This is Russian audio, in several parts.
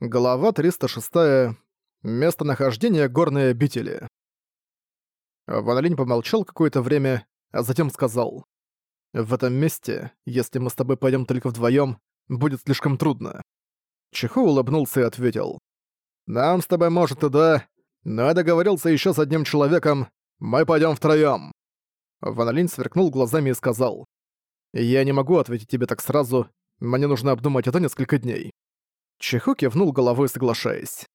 Глава 306. Местонахождение горной обители. Ван Линь помолчал какое-то время, а затем сказал. «В этом месте, если мы с тобой пойдем только вдвоем, будет слишком трудно». Чихо улыбнулся и ответил. «Нам с тобой может и да, но я договорился еще с одним человеком, мы пойдем втроем. Ван Линь сверкнул глазами и сказал. «Я не могу ответить тебе так сразу, мне нужно обдумать это несколько дней». Чиху кивнул головой, соглашаясь.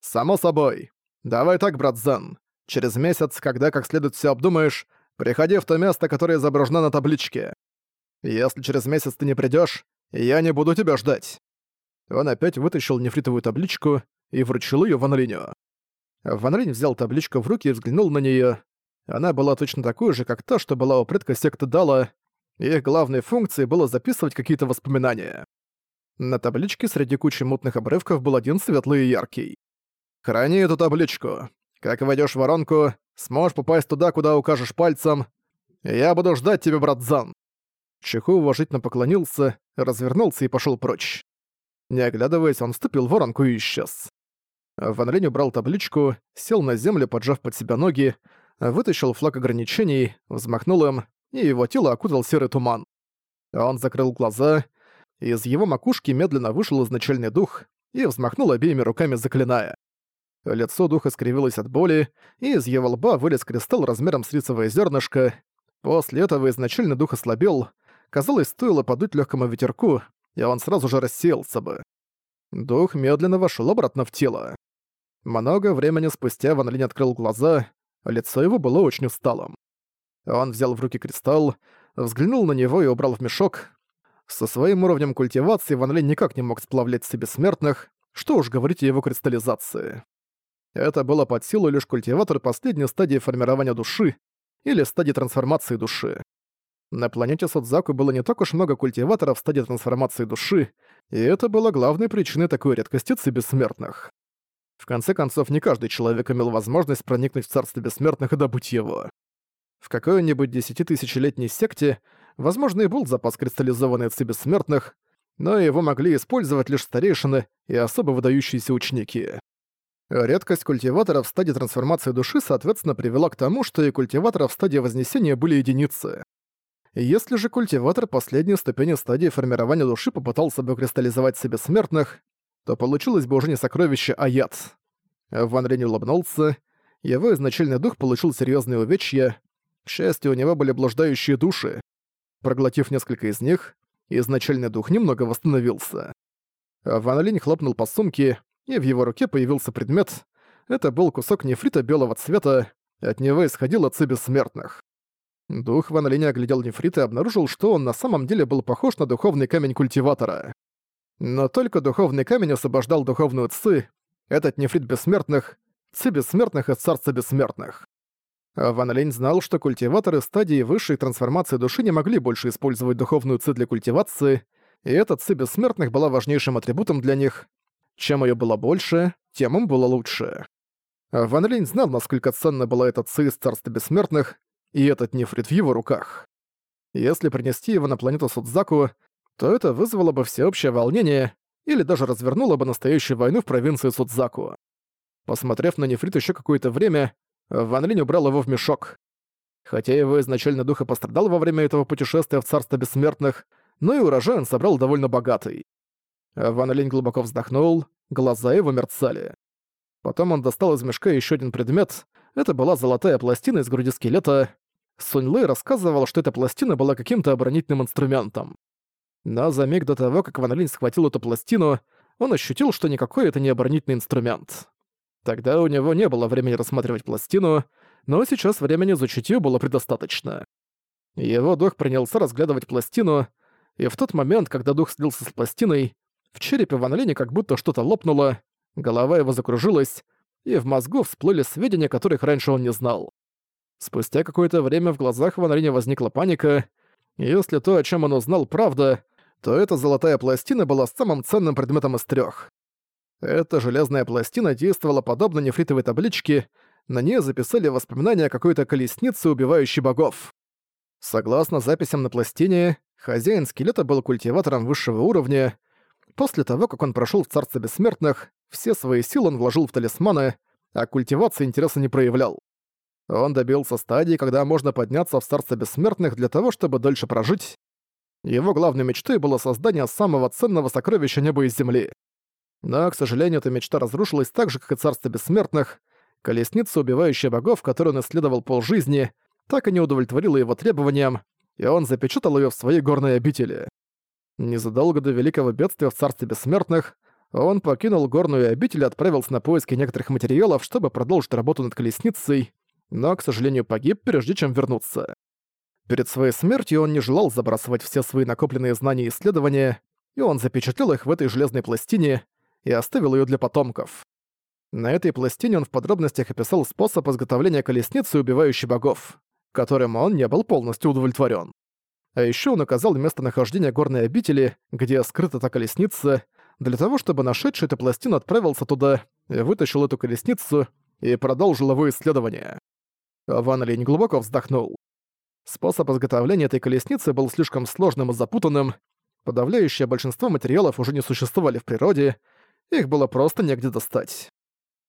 «Само собой. Давай так, брат Зен. Через месяц, когда как следует все обдумаешь, приходи в то место, которое изображено на табличке. Если через месяц ты не придешь, я не буду тебя ждать». Он опять вытащил нефритовую табличку и вручил ее Ван Линю. Взял табличку в руки и взглянул на нее. Она была точно такой же, как та, что была у предка секты Дала, и их главной функцией было записывать какие-то воспоминания. На табличке среди кучи мутных обрывков был один светлый и яркий. «Храни эту табличку. Как войдешь в воронку, сможешь попасть туда, куда укажешь пальцем. Я буду ждать тебя, брат Зан». Чиху уважительно поклонился, развернулся и пошел прочь. Не оглядываясь, он вступил в воронку и исчез. Ван Линь убрал табличку, сел на землю, поджав под себя ноги, вытащил флаг ограничений, взмахнул им, и его тело окутал серый туман. Он закрыл глаза, из его макушки медленно вышел изначальный дух и взмахнул обеими руками, заклиная. Лицо духа скривилось от боли, и из его лба вылез кристалл размером с рисовое зернышко. После этого изначальный дух ослабел. Казалось, стоило подуть легкому ветерку, и он сразу же рассеялся бы. Дух медленно вошел обратно в тело. Много времени спустя Ван Линь открыл глаза, лицо его было очень усталым. Он взял в руки кристалл, взглянул на него и убрал в мешок, со своим уровнем культивации Ван Линь никак не мог сплавлять себе смертных, что уж говорить о его кристаллизации. Это было под силу лишь культиватор последней стадии формирования души или стадии трансформации души. На планете Содзаку было не так уж много культиваторов стадии трансформации души, и это было главной причиной такой редкости бессмертных. В конце концов, не каждый человек имел возможность проникнуть в царство бессмертных и добыть его. В какой-нибудь десятитысячелетней секте возможно, и был запас кристаллизованной ци бессмертных, но его могли использовать лишь старейшины и особо выдающиеся ученики. Редкость культиваторов в стадии трансформации души, соответственно, привела к тому, что и культиваторов в стадии Вознесения были единицы. Если же культиватор последней ступени стадии формирования души попытался бы кристаллизовать себе смертных, то получилось бы уже не сокровище, а яд. Ван Рень улыбнулся. Его изначальный дух получил серьезные увечья. К счастью, у него были блуждающие души. Проглотив несколько из них, изначальный дух немного восстановился. Ван Линь хлопнул по сумке, и в его руке появился предмет. Это был кусок нефрита белого цвета, от него исходил ци бессмертных. Дух Ван Линя оглядел нефрит и обнаружил, что он на самом деле был похож на духовный камень культиватора. Но только духовный камень освобождал духовную ци, этот нефрит бессмертных, ци бессмертных и царства бессмертных. Ван Лень знал, что культиваторы стадии высшей трансформации души не могли больше использовать духовную ци для культивации, и эта ци бессмертных была важнейшим атрибутом для них. Чем ее было больше, тем им было лучше. Ван Лень знал, насколько ценна была эта ци из царства бессмертных, и этот нефрит в его руках. Если принести его на планету Судзаку, то это вызвало бы всеобщее волнение или даже развернуло бы настоящую войну в провинции Судзаку. Посмотрев на нефрит еще какое-то время, Ван Линь убрал его в мешок. Хотя его изначально дух и пострадал во время этого путешествия в Царство Бессмертных, но и урожай он собрал довольно богатый. Ван Линь глубоко вздохнул, глаза его мерцали. Потом он достал из мешка еще один предмет. Это была золотая пластина из груди скелета. Сунь Лэй рассказывал, что эта пластина была каким-то оборонительным инструментом. Но за миг до того, как Ван Линь схватил эту пластину, он ощутил, что никакой это не оборонительный инструмент. Тогда у него не было времени рассматривать пластину, но сейчас времени изучить её было предостаточно. Его дух принялся разглядывать пластину, и в тот момент, когда дух слился с пластиной, в черепе Ван Линя как будто что-то лопнуло, голова его закружилась, и в мозгу всплыли сведения, которых раньше он не знал. Спустя какое-то время в глазах Ван Линя возникла паника, если то, о чем он узнал, правда, то эта золотая пластина была самым ценным предметом из трёх. Эта железная пластина действовала подобно нефритовой табличке, на ней записали воспоминания о какой-то колеснице, убивающей богов. Согласно записям на пластине, хозяин скелета был культиватором высшего уровня. После того, как он прошел в Царство Бессмертных, все свои силы он вложил в талисманы, а культивации интереса не проявлял. Он добился стадии, когда можно подняться в Царство Бессмертных для того, чтобы дольше прожить. Его главной мечтой было создание самого ценного сокровища неба и земли. Но, к сожалению, эта мечта разрушилась так же, как и Царство Бессмертных. Колесница, убивающая богов, которую он исследовал полжизни, так и не удовлетворила его требованиям, и он запечатал ее в своей горной обители. Незадолго до Великого Бедствия в Царстве Бессмертных он покинул горную обитель и отправился на поиски некоторых материалов, чтобы продолжить работу над колесницей, но, к сожалению, погиб, прежде чем вернуться. Перед своей смертью он не желал забрасывать все свои накопленные знания и исследования, и он запечатлел их в этой железной пластине и оставил ее для потомков. На этой пластине он в подробностях описал способ изготовления колесницы, убивающей богов, которым он не был полностью удовлетворен. А еще он указал местонахождение горной обители, где скрыта та колесница, для того, чтобы нашедший эту пластину отправился туда, вытащил эту колесницу и продолжил его исследование. Ван Линь глубоко вздохнул. Способ изготовления этой колесницы был слишком сложным и запутанным, подавляющее большинство материалов уже не существовали в природе, их было просто негде достать.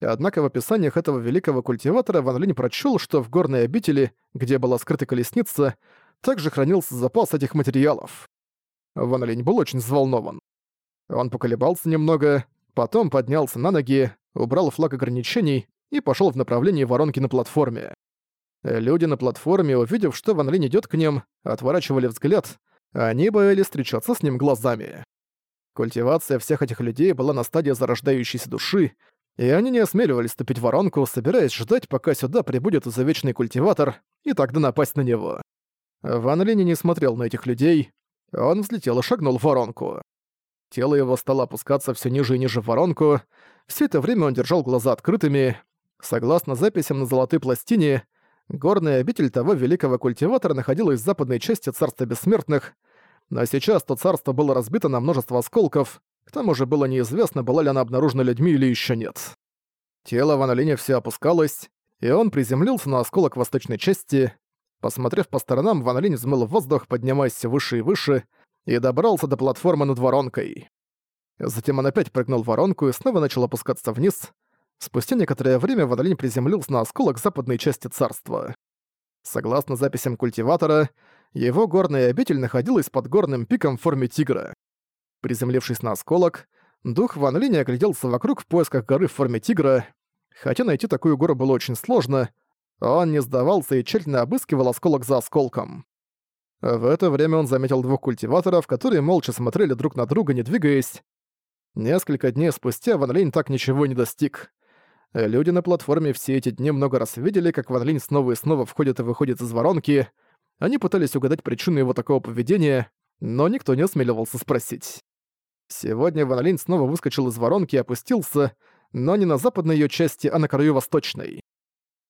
Однако в описаниях этого великого культиватора Ван Линь прочёл, что в горной обители, где была скрыта колесница, также хранился запас этих материалов. Ван Линь был очень взволнован. Он поколебался немного, потом поднялся на ноги, убрал флаг ограничений и пошёл в направлении воронки на платформе. Люди на платформе, увидев, что Ван Линь идёт к ним, отворачивали взгляд, они боялись встречаться с ним глазами. Культивация всех этих людей была на стадии зарождающейся души, и они не осмеливались ступить в воронку, собираясь ждать, пока сюда прибудет изувечный культиватор, и тогда напасть на него. Ван Линь не смотрел на этих людей, он взлетел и шагнул в воронку. Тело его стало опускаться все ниже и ниже в воронку, все это время он держал глаза открытыми. Согласно записям на золотой пластине, горная обитель того великого культиватора находилась в западной части Царства Бессмертных, но сейчас то царство было разбито на множество осколков, к тому же было неизвестно, была ли она обнаружена людьми или еще нет. Тело Ван Линя все опускалось, и он приземлился на осколок восточной части. Посмотрев по сторонам, Ван Линь взмыл в воздух, поднимаясь все выше и выше, и добрался до платформы над воронкой. Затем он опять прыгнул в воронку и снова начал опускаться вниз. Спустя некоторое время Ван Линь приземлился на осколок западной части царства. Согласно записям культиватора, его горная обитель находилась под горным пиком в форме тигра. Приземлившись на осколок, дух Ван Линя огляделся вокруг в поисках горы в форме тигра. Хотя найти такую гору было очень сложно, он не сдавался и тщательно обыскивал осколок за осколком. В это время он заметил двух культиваторов, которые молча смотрели друг на друга, не двигаясь. Несколько дней спустя Ван Линь так ничего не достиг. Люди на платформе все эти дни много раз видели, как Ван Линь снова и снова входит и выходит из воронки. Они пытались угадать причину его такого поведения, но никто не осмеливался спросить. Сегодня Ван Линь снова выскочил из воронки и опустился, но не на западной ее части, а на краю восточной.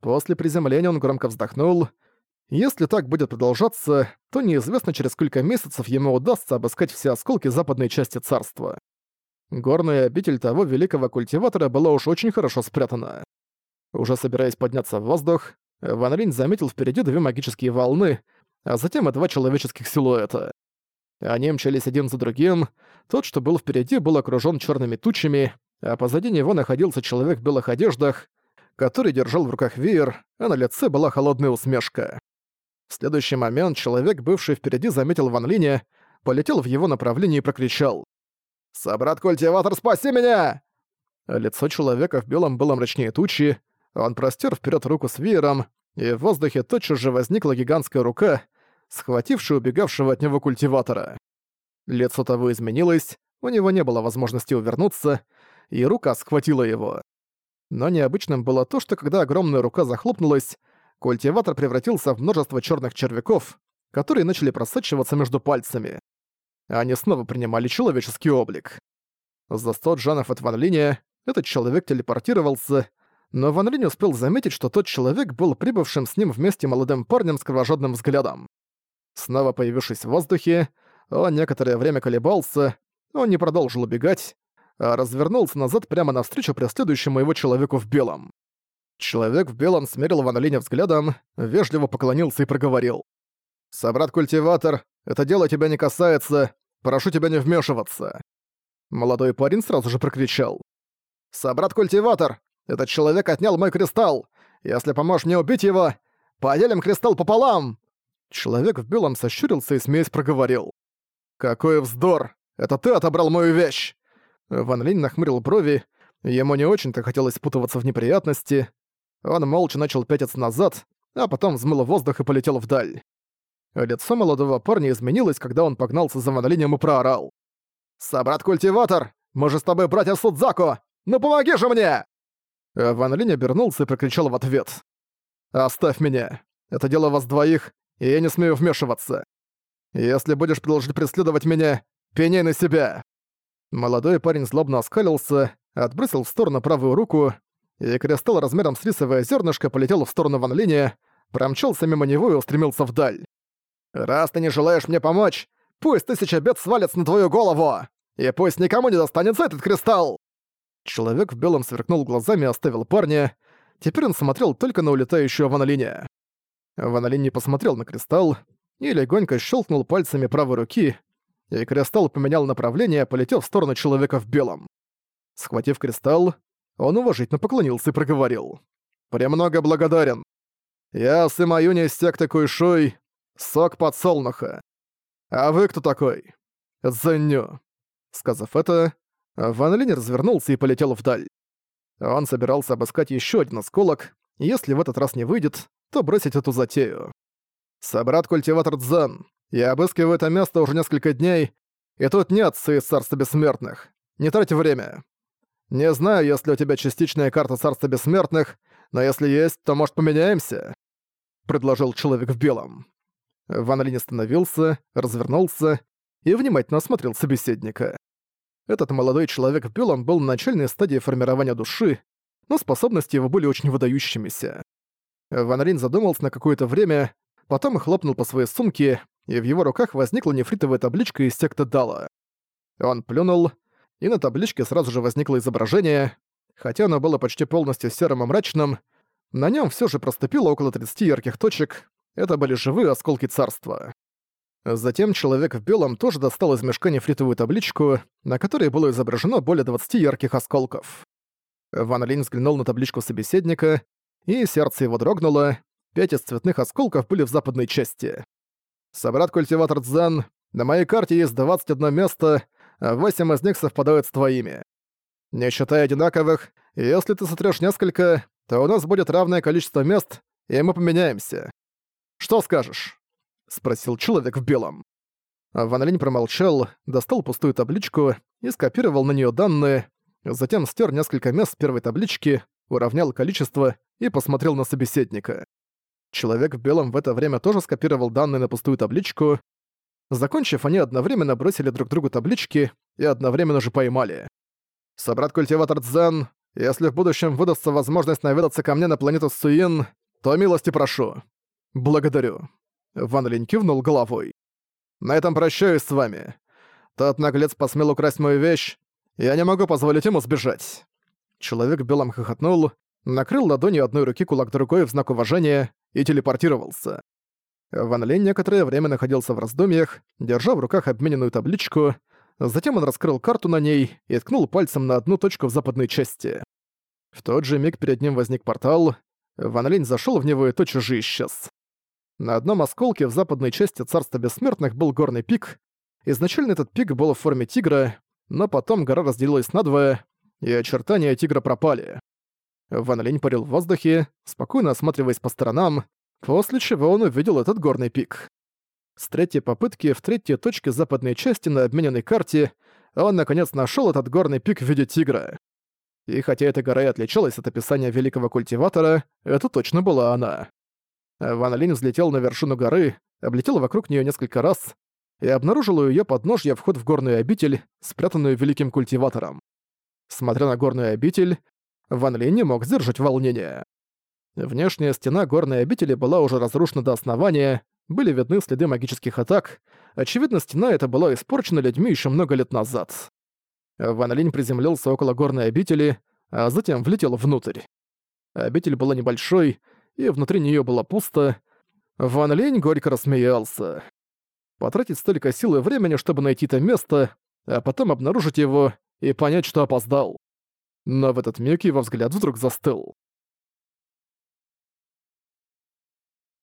После приземления он громко вздохнул. Если так будет продолжаться, то неизвестно, через сколько месяцев ему удастся обыскать все осколки западной части царства. Горная обитель того великого культиватора была уж очень хорошо спрятана. Уже собираясь подняться в воздух, Ван Линь заметил впереди две магические волны, а затем и два человеческих силуэта. Они мчались один за другим. Тот, что был впереди, был окружён чёрными тучами, а позади него находился человек в белых одеждах, который держал в руках веер, а на лице была холодная усмешка. В следующий момент человек, бывший впереди, заметил Ван Линя, полетел в его направлении и прокричал. «Собрат-культиватор, спаси меня!» Лицо человека в белом было мрачнее тучи, он простер вперед руку с веером, и в воздухе тотчас же возникла гигантская рука, схвативший убегавшего от него культиватора. Лицо того изменилось, у него не было возможности увернуться, и рука схватила его. Но необычным было то, что когда огромная рука захлопнулась, культиватор превратился в множество черных червяков, которые начали просачиваться между пальцами. Они снова принимали человеческий облик. За сто джанов от Ван Линя этот человек телепортировался, но Ван Линь успел заметить, что тот человек был прибывшим с ним вместе молодым парнем с кровожадным взглядом. Снова появившись в воздухе, он некоторое время колебался, он не продолжил убегать, а развернулся назад прямо навстречу преследующему его человеку в белом. Человек в белом смерил Ван Линя взглядом, вежливо поклонился и проговорил. «Собрат-культиватор, это дело тебя не касается, прошу тебя не вмешиваться». Молодой парень сразу же прокричал. «Собрат-культиватор! Этот человек отнял мой кристалл! Если поможешь мне убить его, поделим кристалл пополам!» Человек в белом сощурился и смеясь проговорил. «Какой вздор! Это ты отобрал мою вещь!» Ван Линь нахмурил брови, ему не очень-то хотелось спутываться в неприятности. Он молча начал пятиться назад, а потом взмыл воздух и полетел вдаль. Лицо молодого парня изменилось, когда он погнался за Ван Линем и проорал. «Собрат-культиватор! Мы же с тобой братья Судзаку! Ну помоги же мне!» Ван Линь обернулся и прокричал в ответ. «Оставь меня. Это дело вас двоих, и я не смею вмешиваться. Если будешь продолжить преследовать меня, пеняй на себя!» Молодой парень злобно оскалился, отбросил в сторону правую руку, и кристалл размером с рисовое зернышко полетел в сторону Ван Линя, промчался мимо него и устремился вдаль. «Раз ты не желаешь мне помочь, Пусть тысяча бед свалится на твою голову! И пусть никому не достанется этот кристалл!» Человек в белом сверкнул глазами и оставил парня. Теперь он смотрел только на улетающего Ванолиня. Ванолин не посмотрел на кристалл и легонько щелкнул пальцами правой руки, и кристалл поменял направление, полетел в сторону человека в белом. Схватив кристалл, он уважительно поклонился и проговорил. «Премного благодарен. Я Сымаюни из секты Куйшуй, сок подсолнуха. «А вы кто такой?» «Зэню». Сказав это, Ван Линь развернулся и полетел вдаль. Он собирался обыскать еще один осколок, и если в этот раз не выйдет, то бросить эту затею. «Собрат-культиватор Дзен, я обыскиваю это место уже несколько дней, и тут нет из Царства Бессмертных. Не трать время. Не знаю, если у тебя частичная карта Царства Бессмертных, но если есть, то, может, поменяемся?» — предложил человек в белом. Ван Линь остановился, развернулся и внимательно осмотрел собеседника. Этот молодой человек в белом был на начальной стадии формирования души, но способности его были очень выдающимися. Ван Линь задумался на какое-то время, потом хлопнул по своей сумке, и в его руках возникла нефритовая табличка из секты Дала. Он плюнул, и на табличке сразу же возникло изображение, хотя оно было почти полностью серым и мрачным, на нем все же проступило около 30 ярких точек, это были живые осколки царства. Затем человек в белом тоже достал из мешка нефритовую табличку, на которой было изображено более 20 ярких осколков. Ван Линь взглянул на табличку собеседника, и сердце его дрогнуло. Пять из цветных осколков были в западной части. «Собрат-культиватор Дзен, на моей карте есть 21 место, а 8 из них совпадают с твоими. Не считая одинаковых, если ты сотрёшь несколько, то у нас будет равное количество мест, и мы поменяемся. «Что скажешь?» — спросил человек в белом. Ван Линь промолчал, достал пустую табличку и скопировал на нее данные, затем стер несколько мест с первой таблички, уравнял количество и посмотрел на собеседника. Человек в белом в это время тоже скопировал данные на пустую табличку. Закончив, они одновременно бросили друг другу таблички и одновременно же поймали. «Собрат-культиватор Дзен, если в будущем выдастся возможность наведаться ко мне на планету Суин, то милости прошу. «Благодарю». Ван Линь кивнул головой. «На этом прощаюсь с вами. Тот наглец посмел украсть мою вещь, я не могу позволить ему сбежать». Человек в белом хохотнул, накрыл ладонью одной руки кулак другой в знак уважения и телепортировался. Ван Линь некоторое время находился в раздумьях, держа в руках обмененную табличку, затем он раскрыл карту на ней и ткнул пальцем на одну точку в западной части. В тот же миг перед ним возник портал, Ван Линь зашёл в него и тотчас же исчез. На одном осколке в западной части Царства Бессмертных был горный пик. Изначально этот пик был в форме тигра, но потом гора разделилась надвое, и очертания тигра пропали. Ван Линь парил в воздухе, спокойно осматриваясь по сторонам, после чего он увидел этот горный пик. С третьей попытки в третьей точке западной части на обмененной карте он наконец нашел этот горный пик в виде тигра. И хотя эта гора и отличалась от описания великого культиватора, это точно была она. Ван Линь взлетел на вершину горы, облетел вокруг нее несколько раз и обнаружил у её подножья вход в горную обитель, спрятанную великим культиватором. Смотря на горную обитель, Ван Линь не мог сдержать волнение. Внешняя стена горной обители была уже разрушена до основания, были видны следы магических атак, очевидно, стена эта была испорчена людьми ещё много лет назад. Ван Линь приземлился около горной обители, а затем влетел внутрь. Обитель была небольшой, и внутри нее было пусто, Ван Лень горько рассмеялся. Потратить столько сил и времени, чтобы найти это место, а потом обнаружить его и понять, что опоздал. Но в этот миг его взгляд вдруг застыл.